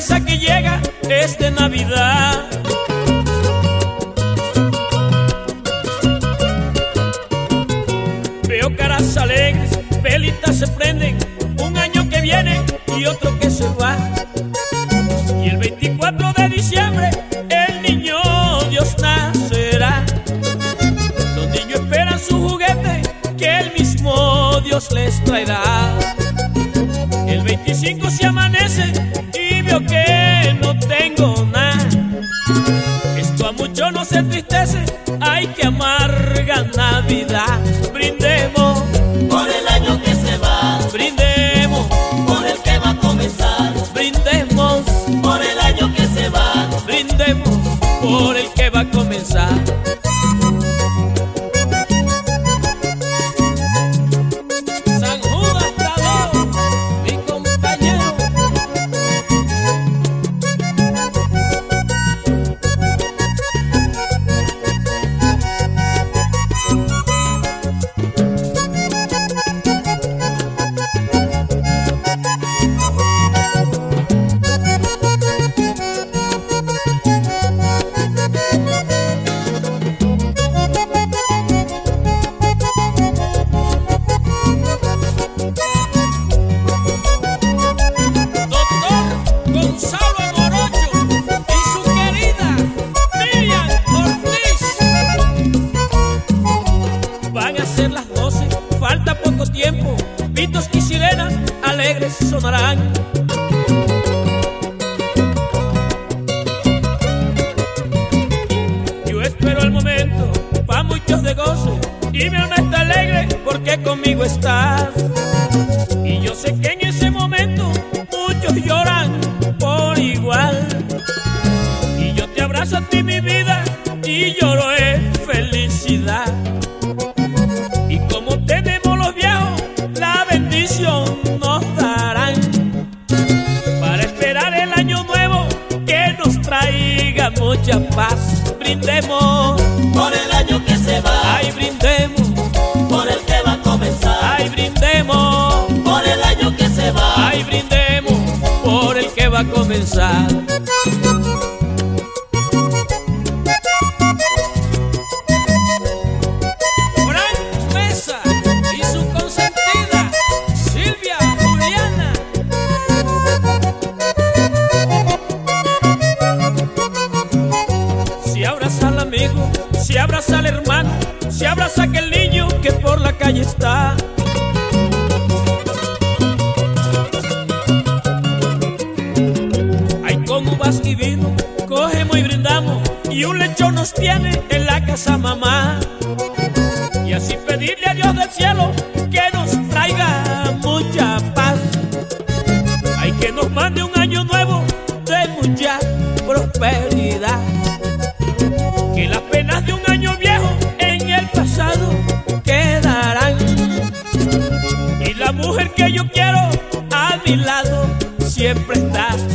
que llega es de Navidad. Veo caras alegres, velitas se prenden, un año que viene y otro que se va. Y el 24 de diciembre el niño Dios nacerá. Los niños esperan su juguete que el mismo Dios les traerá. El 25 Brindemos. Por el año que se va, brindemos, por el que va a comenzar, brindemos, por el año que se va, brindemos por el que va a comenzar. Van a ser las 12, falta poco tiempo. Pitos y sirenas alegres sonarán. Yo espero el momento pa' muchos de gozo y mi alma está alegre porque conmigo estás. Y yo sé que en ese momento muchos lloran por igual. Y yo te abrazo a ti, mucha paz. Brindemos, por el año que se va, ay, brindemos, por el que va a comenzar, ay, brindemos. por el año que se va, Ay, brindemos por el que va a comenzar. Está. Ay, con uvas y cogemos y brindamos. Y un lechón nos tiene en la casa mamá. Y así pedirle a Dios del cielo que nos mi lado siempre está.